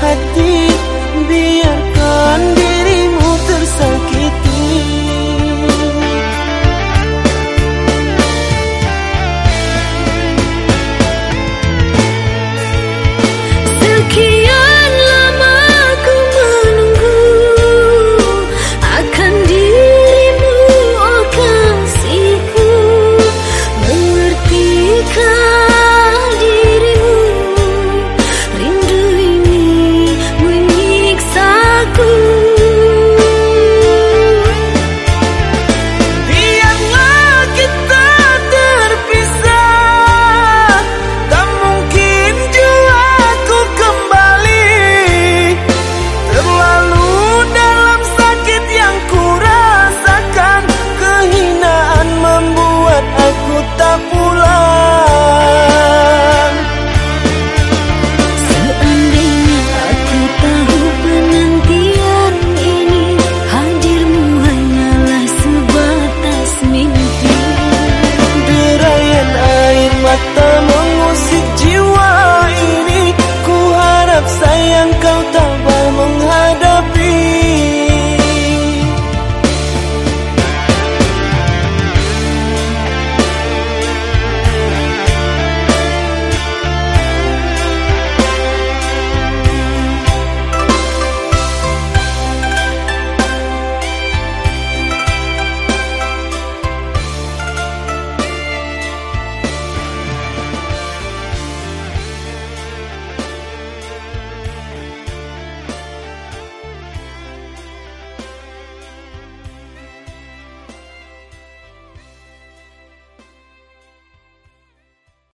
hati biarkan dirimu tersakiti.